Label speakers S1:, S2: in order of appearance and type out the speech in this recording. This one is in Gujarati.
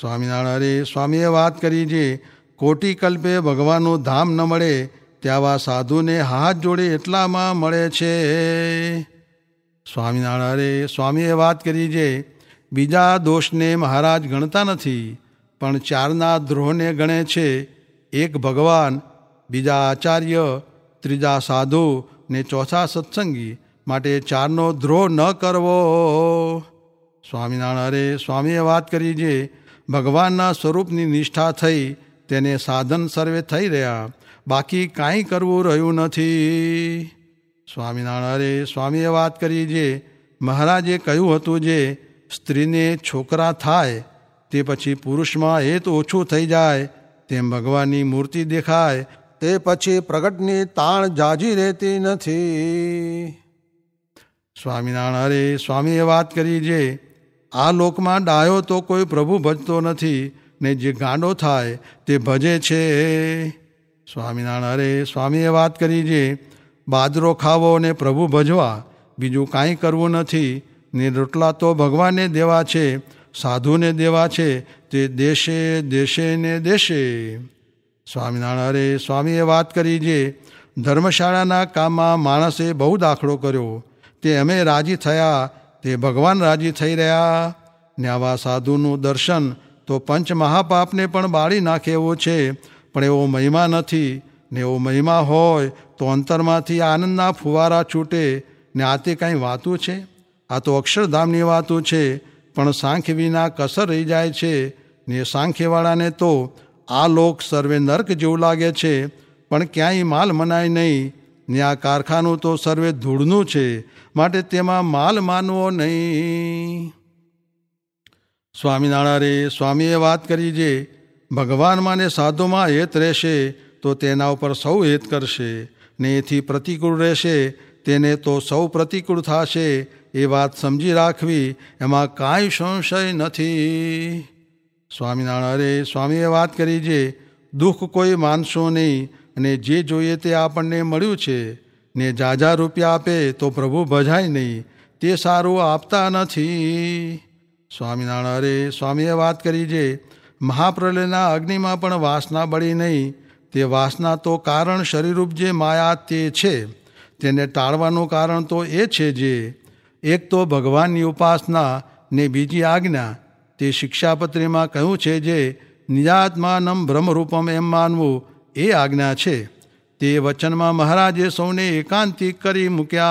S1: સ્વામિનારાયણ, સ્વામીએ વાત કરી જે કોટિકલ્પે ભગવાનનું ધામ ન મળે, ત્યાવા સાધુને હાથ જોડે એટલામાં મળે છે. સ્વામિનારાયણ, સ્વામીએ વાત કરી જે બીજા દોષને મહારાજ ગણતા નથી, પણ ચારના દ્રોહને ગણે છે. એક ભગવાન, બીજા આચાર્ય, ત્રીજા સાધુ ને ચોથા સત્સંગી માટે ચારનો દ્રોહ ન કરવો. સ્વામિનારાયણ, સ્વામીએ વાત કરી જે ભગવાનના સ્વરૂપની નિષ્ઠા થઈ તેને સાધન સર્વે થઈ રહ્યા. બાકી કાંઈ કરવું રહ્યું નથી. સ્વામિનારાયણ સ્વામીએ વાત કરી જે મહારાજે કહ્યું હતું જે સ્ત્રીને છોકરા થાય, તે પછી પુરુષમાં એ તો ઓછું થઈ જાય, તેમ ભગવાનની મૂર્તિ દેખાય, તે પછી પ્રગટની તાણ જાજી રહેતી નથી. સ્વામિનારાયણ સ્વામીએ વાત કરી જે આ લોકમાં ડાયો તો કોઈ પ્રભુ ભજતો નથી, ને જે ગાંડો થાય તે ભજે છે. સ્વામિનારાયણ સ્વામીએ વાત કરી જે, બાજરો ખાવો ને પ્રભુ ભજવા, બીજું કાંઈ કરવું નથી, ને રોટલા તો ભગવાનને દેવા છે, સાધુને દેવા છે, તે દેશે દેશે ને દેશે. સ્વામિનારાયણ, અરે સ્વામીએ વાત કરી જે, ધર્મશાળાના કામમાં માણસે બહુ દાખલો કર્યો, તે અમે રાજી થયા તે ભગવાન રાજી થઈ રહ્યા ને આવા સાધુનું દર્શન તો પંચ મહાપાપને પણ બાળી નાખે એવો છે. પણ એવો મહિમા નથી ને એવો મહિમા હોય તો અંતરમાંથી આનંદના ફુવારા છૂટે ને આ તે કાંઈ વાતું છે? આ તો અક્ષરધામની વાતું છે, પણ સાંખ્ય વિના કસર રહી જાય છે ને સાંખ્યવાળાને તો આ લોક સર્વે નર્ક જેવું લાગે છે, પણ ક્યાંય માલ મનાય નહીં ને આ કારખાનું તો સર્વે ધૂળનું છે, માટે તેમાં માલ માનવો નહીં. સ્વામિનારાયણે સ્વામીએ વાત કરી જે ભગવાનમાં ને સાધુમાં હેત રહેશે, તો તેના ઉપર સૌ હેત કરશે. ને એથી પ્રતિકૂળ રહેશે, તેને તો સૌ પ્રતિકૂળ થશે. એ વાત સમજી રાખવી, એમાં કાંઈ સંશય નથી. સ્વામિનારાયણે સ્વામીએ વાત કરી જે, દુઃખ કોઈ માનશો નહીં અને જે જોઈએ તે આપણને મળ્યું છે, ને જાજા રૂપિયા આપે તો પ્રભુ ભજાય નહીં, તે સારું આપતા નથી. સ્વામિનારાયણ, અરે સ્વામીએ વાત કરી જે, મહાપ્રલયના અગ્નિમાં પણ વાસના બળી નહીં, તે વાસના તો કારણ શરીરરૂપ જે માયા તે છે, તેને ટાળવાનું કારણ તો એ છે જે, એક તો ભગવાનની ઉપાસના ને બીજી આજ્ઞા, તે શિક્ષાપત્રીમાં કહ્યું છે જે, નિજાત્માનમ બ્રહ્મરૂપમ એમ માનવું એ આજ્ઞા છે. તે વચનમાં મહારાજે સૌને એકાંતિક કરી મૂક્યા.